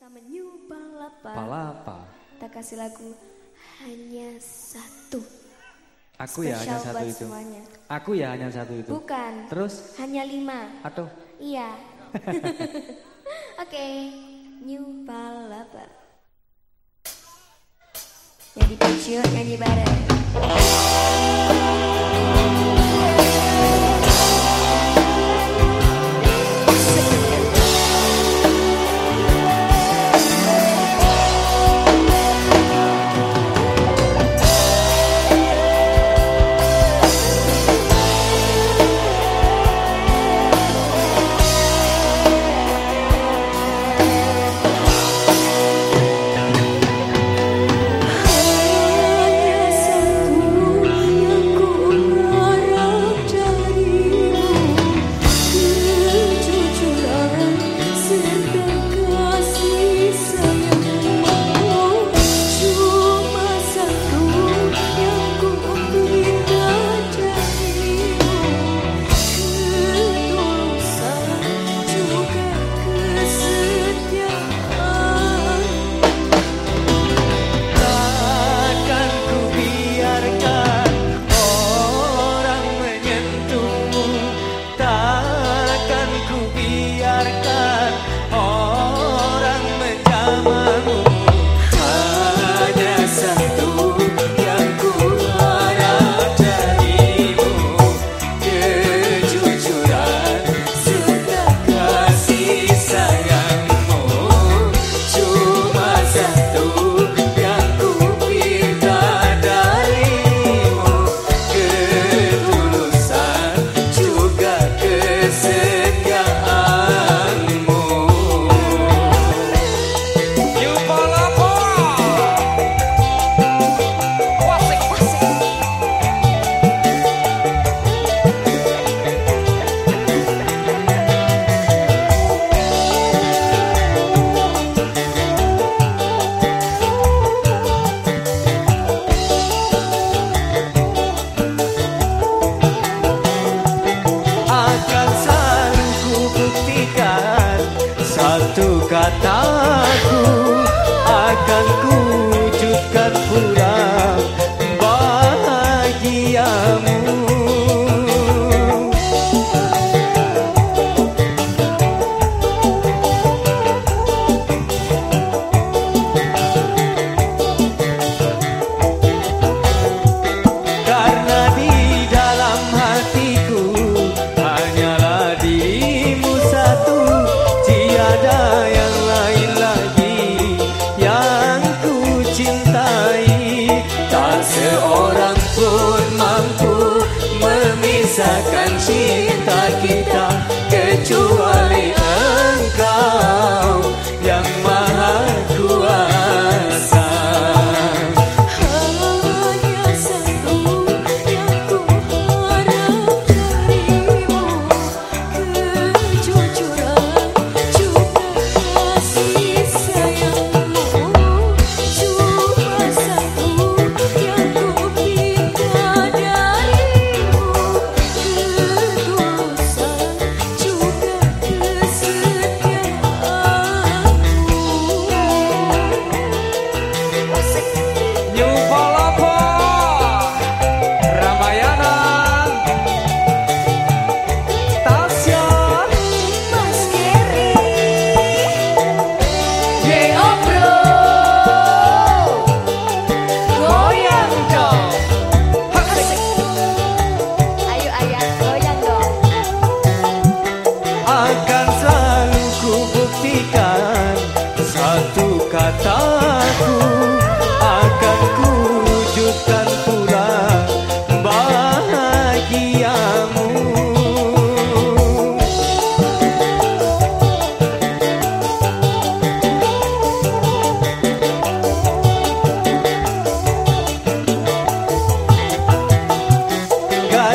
Sama New Palapa. Palapa. Tak kasih lagu hanya satu. Aku ya hanya satu itu. Semuanya. Aku ya hanya satu itu. Bukan. Terus? Hanya lima. Atau? Iya. Oke, okay. New Palapa. jadi pensiun, nyanyi bareng.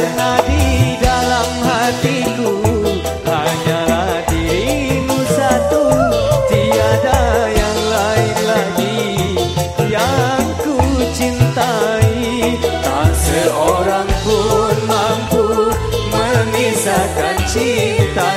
karena di dalam hatiku. Hanyalah dirimu satu tiada yang lain lagi yang ku cintai tak seorang pun mampu memisahkan cinta